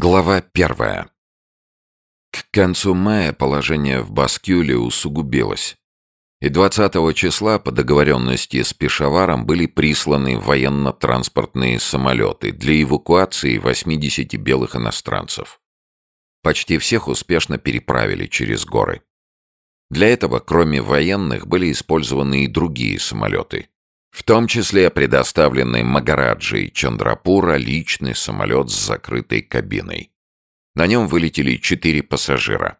Глава первая. К концу мая положение в Баскюле усугубилось, и 20 числа по договоренности с Пешаваром были присланы военно-транспортные самолеты для эвакуации 80 белых иностранцев. Почти всех успешно переправили через горы. Для этого, кроме военных, были использованы и другие самолеты, в том числе предоставленный Магараджи Чандрапура личный самолет с закрытой кабиной. На нем вылетели четыре пассажира.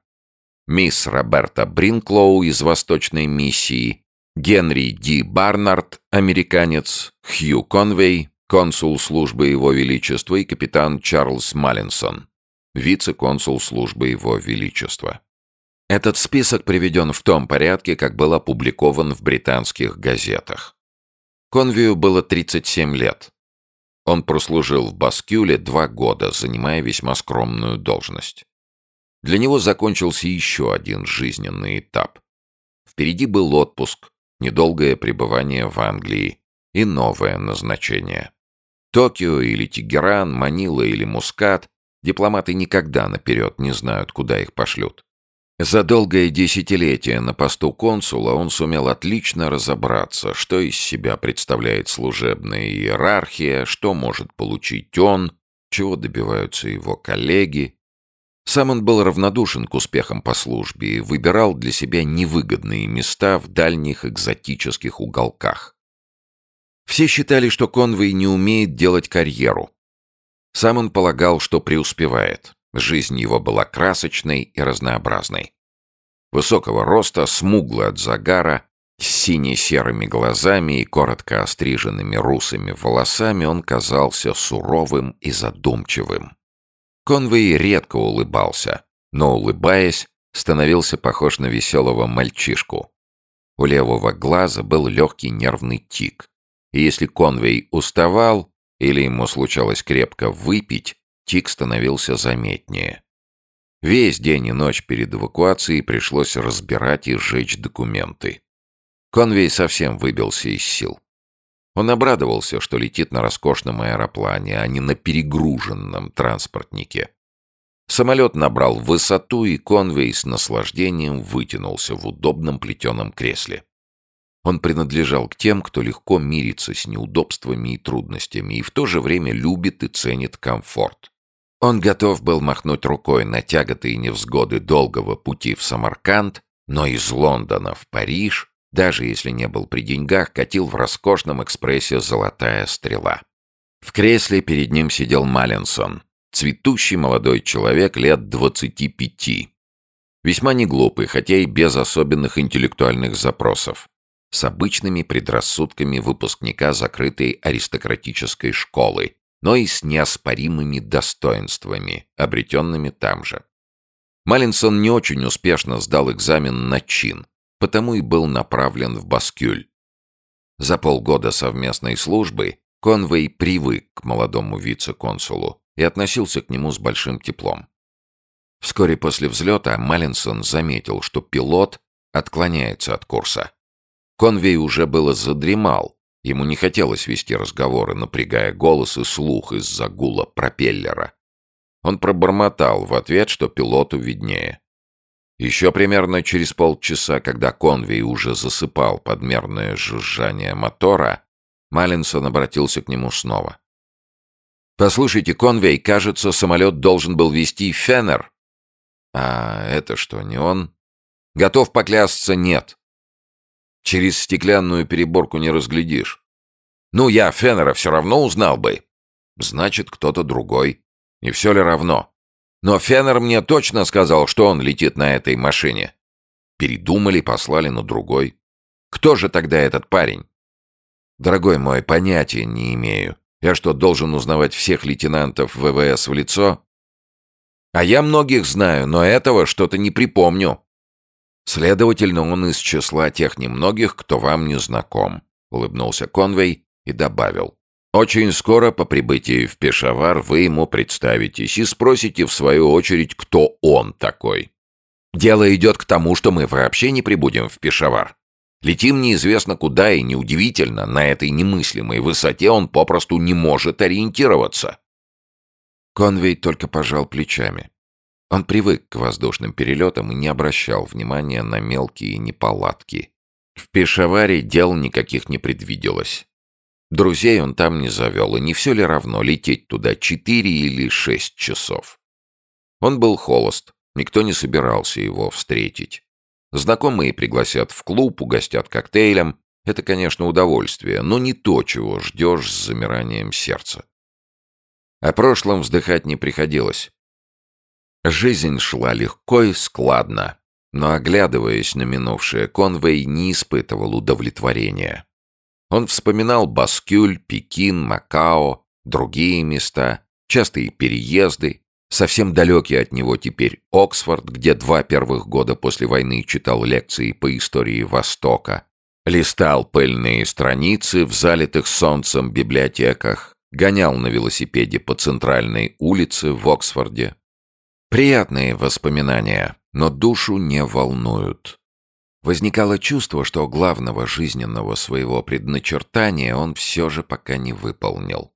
Мисс Роберта Бринклоу из Восточной миссии, Генри Ди Барнард, американец, Хью Конвей, консул службы Его Величества и капитан Чарльз Маллинсон, вице-консул службы Его Величества. Этот список приведен в том порядке, как был опубликован в британских газетах. Конвию было 37 лет. Он прослужил в Баскюле два года, занимая весьма скромную должность. Для него закончился еще один жизненный этап. Впереди был отпуск, недолгое пребывание в Англии и новое назначение. Токио или Тегеран, Манила или Мускат – дипломаты никогда наперед не знают, куда их пошлют. За долгое десятилетие на посту консула он сумел отлично разобраться, что из себя представляет служебная иерархия, что может получить он, чего добиваются его коллеги. Сам он был равнодушен к успехам по службе и выбирал для себя невыгодные места в дальних экзотических уголках. Все считали, что Конвей не умеет делать карьеру. Сам он полагал, что преуспевает. Жизнь его была красочной и разнообразной. Высокого роста, смуглый от загара, с сине-серыми глазами и коротко остриженными русыми волосами он казался суровым и задумчивым. Конвей редко улыбался, но, улыбаясь, становился похож на веселого мальчишку. У левого глаза был легкий нервный тик, и если Конвей уставал или ему случалось крепко выпить, тик становился заметнее. Весь день и ночь перед эвакуацией пришлось разбирать и сжечь документы. Конвей совсем выбился из сил. Он обрадовался, что летит на роскошном аэроплане, а не на перегруженном транспортнике. Самолет набрал высоту, и Конвей с наслаждением вытянулся в удобном плетеном кресле. Он принадлежал к тем, кто легко мирится с неудобствами и трудностями и в то же время любит и ценит комфорт. Он готов был махнуть рукой на тяготы и невзгоды долгого пути в Самарканд, но из Лондона в Париж, даже если не был при деньгах, катил в роскошном экспрессе «Золотая стрела». В кресле перед ним сидел Маллинсон, цветущий молодой человек лет двадцати пяти. Весьма неглупый, хотя и без особенных интеллектуальных запросов, с обычными предрассудками выпускника закрытой аристократической школы, но и с неоспоримыми достоинствами, обретенными там же. Маллинсон не очень успешно сдал экзамен на чин, потому и был направлен в Баскюль. За полгода совместной службы Конвей привык к молодому вице-консулу и относился к нему с большим теплом. Вскоре после взлета Маллинсон заметил, что пилот отклоняется от курса. Конвей уже было задремал, Ему не хотелось вести разговоры, напрягая голос и слух из-за гула пропеллера. Он пробормотал в ответ, что пилоту виднее. Еще примерно через полчаса, когда Конвей уже засыпал подмерное жужжание мотора, Маллинсон обратился к нему снова. «Послушайте, Конвей, кажется, самолет должен был вести Феннер». «А это что, не он?» «Готов поклясться, нет. Через стеклянную переборку не разглядишь. Ну, я Феннера все равно узнал бы. Значит, кто-то другой. Не все ли равно? Но Феннер мне точно сказал, что он летит на этой машине. Передумали, послали на другой. Кто же тогда этот парень? Дорогой мой, понятия не имею. Я что, должен узнавать всех лейтенантов ВВС в лицо? А я многих знаю, но этого что-то не припомню. Следовательно, он из числа тех немногих, кто вам не знаком», — улыбнулся Конвей и добавил. «Очень скоро по прибытии в Пешавар вы ему представитесь и спросите в свою очередь, кто он такой. Дело идет к тому, что мы вообще не прибудем в Пешавар. Летим неизвестно куда, и неудивительно, на этой немыслимой высоте он попросту не может ориентироваться. Конвей только пожал плечами. Он привык к воздушным перелетам и не обращал внимания на мелкие неполадки. В Пешаваре дел никаких не предвиделось. Друзей он там не завел, и не все ли равно лететь туда четыре или шесть часов. Он был холост, никто не собирался его встретить. Знакомые пригласят в клуб, угостят коктейлем. Это, конечно, удовольствие, но не то, чего ждешь с замиранием сердца. О прошлом вздыхать не приходилось. Жизнь шла легко и складно, но, оглядываясь на минувшее, Конвей не испытывал удовлетворения. Он вспоминал Баскюль, Пекин, Макао, другие места, частые переезды, совсем далекий от него теперь Оксфорд, где два первых года после войны читал лекции по истории Востока, листал пыльные страницы в залитых солнцем библиотеках, гонял на велосипеде по центральной улице в Оксфорде. Приятные воспоминания, но душу не волнуют. Возникало чувство, что главного жизненного своего предначертания он все же пока не выполнил.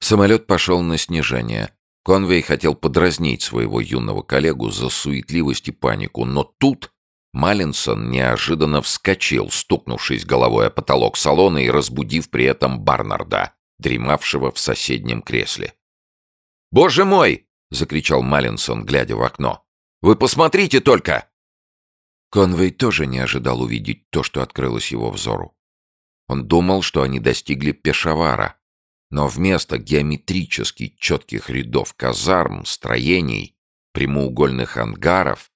Самолет пошел на снижение. Конвей хотел подразнить своего юного коллегу за суетливость и панику, но тут Маллинсон неожиданно вскочил, стукнувшись головой о потолок салона и разбудив при этом Барнарда дремавшего в соседнем кресле. «Боже мой!» — закричал Маллинсон, глядя в окно. «Вы посмотрите только!» Конвей тоже не ожидал увидеть то, что открылось его взору. Он думал, что они достигли Пешавара, но вместо геометрически четких рядов казарм, строений, прямоугольных ангаров,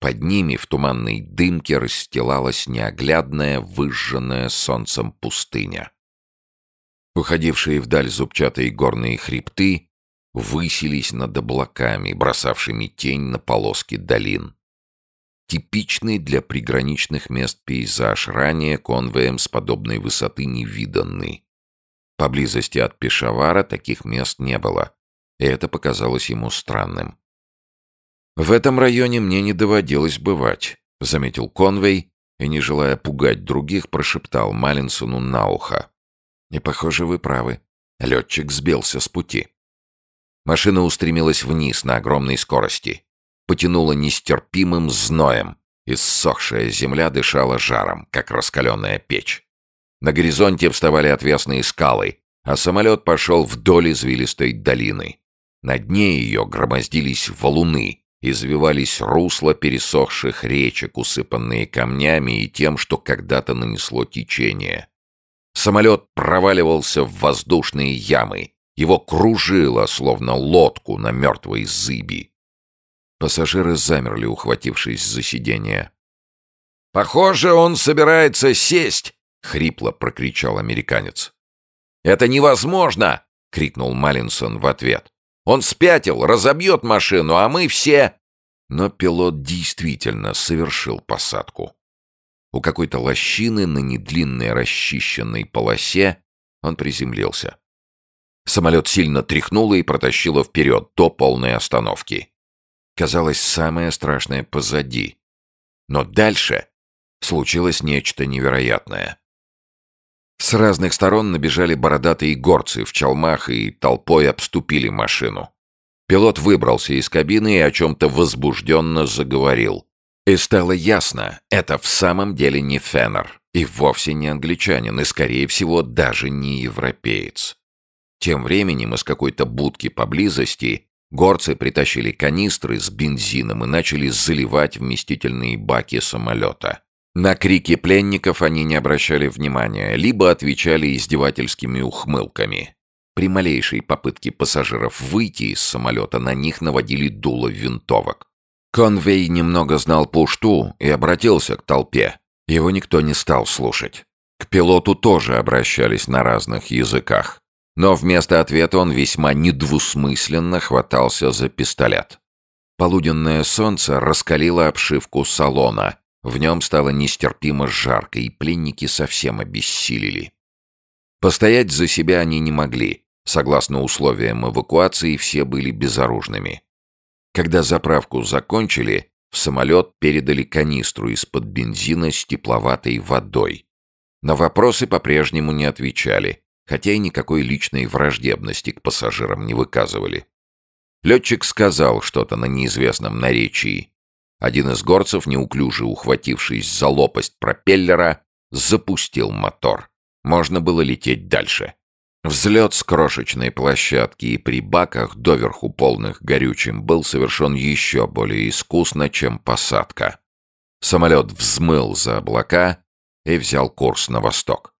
под ними в туманной дымке расстилалась неоглядная, выжженная солнцем пустыня. Уходившие вдаль зубчатые горные хребты высились над облаками, бросавшими тень на полоски долин. Типичный для приграничных мест пейзаж, ранее конвоем с подобной высоты невиданный. Поблизости от Пешавара таких мест не было, и это показалось ему странным. «В этом районе мне не доводилось бывать», — заметил Конвей и, не желая пугать других, прошептал Маллинсону на ухо. И, похоже, вы правы. Летчик сбился с пути. Машина устремилась вниз на огромной скорости. Потянула нестерпимым зноем. Иссохшая земля дышала жаром, как раскаленная печь. На горизонте вставали отвесные скалы, а самолет пошел вдоль извилистой долины. На дне ее громоздились валуны, извивались русла пересохших речек, усыпанные камнями и тем, что когда-то нанесло течение. Самолет проваливался в воздушные ямы. Его кружило, словно лодку на мертвой зыби. Пассажиры замерли, ухватившись за сиденье. «Похоже, он собирается сесть!» — хрипло прокричал американец. «Это невозможно!» — крикнул Маллинсон в ответ. «Он спятил, разобьет машину, а мы все...» Но пилот действительно совершил посадку. У какой-то лощины на недлинной расчищенной полосе он приземлился. Самолет сильно тряхнуло и протащило вперед до полной остановки. Казалось, самое страшное позади. Но дальше случилось нечто невероятное. С разных сторон набежали бородатые горцы в чалмах и толпой обступили машину. Пилот выбрался из кабины и о чем-то возбужденно заговорил. И стало ясно, это в самом деле не Феннер, и вовсе не англичанин, и, скорее всего, даже не европеец. Тем временем из какой-то будки поблизости горцы притащили канистры с бензином и начали заливать вместительные баки самолета. На крики пленников они не обращали внимания, либо отвечали издевательскими ухмылками. При малейшей попытке пассажиров выйти из самолета на них наводили дуло винтовок. Конвей немного знал пушту и обратился к толпе. Его никто не стал слушать. К пилоту тоже обращались на разных языках. Но вместо ответа он весьма недвусмысленно хватался за пистолет. Полуденное солнце раскалило обшивку салона. В нем стало нестерпимо жарко, и пленники совсем обессилели. Постоять за себя они не могли. Согласно условиям эвакуации, все были безоружными. Когда заправку закончили, в самолет передали канистру из-под бензина с тепловатой водой. На вопросы по-прежнему не отвечали, хотя и никакой личной враждебности к пассажирам не выказывали. Летчик сказал что-то на неизвестном наречии. Один из горцев, неуклюже ухватившись за лопасть пропеллера, запустил мотор. Можно было лететь дальше. Взлет с крошечной площадки и при баках, доверху полных горючим, был совершен еще более искусно, чем посадка. Самолет взмыл за облака и взял курс на восток.